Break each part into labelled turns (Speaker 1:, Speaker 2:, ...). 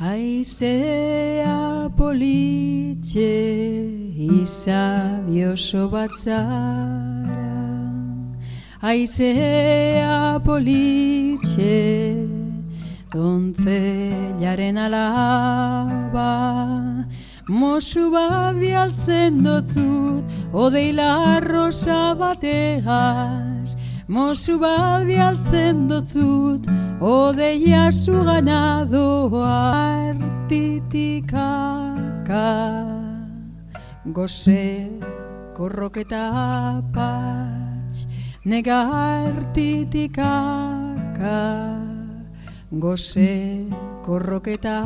Speaker 1: Aizea politxe izabi oso batzara Aizea politxe dontzelaren alaba. Mosu bat bialtzen dotzut odeila rosa bateaz. Mosu bat bialtzen dotzut odeia su ganadoa artitikaka Goze korroketa patx nega artitikaka Goze korroketa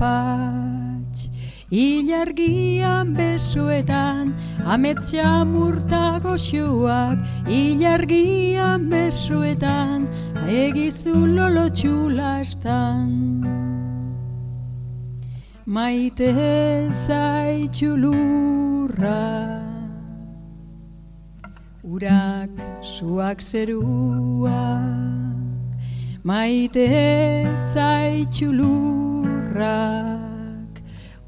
Speaker 1: patx Ilargian besoetan Ametzia murtago xioak Ilargian besoetan Egizu lolo txulastan. Maite zaitxulurra Urak suak zeruak. Maite zaitxulurrak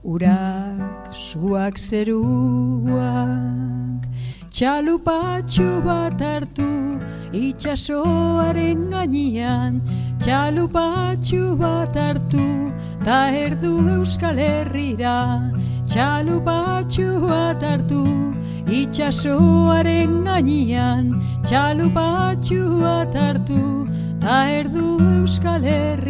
Speaker 1: urak suak zeruak txalupatxu bat hartu itxasoaren gainean. Txalupatxu bat hartu ta erdu euskal herrira. Txalupatxu bat hartu itxasoaren gainean. Txalupatxu bat hartu ta erdu euskal herrira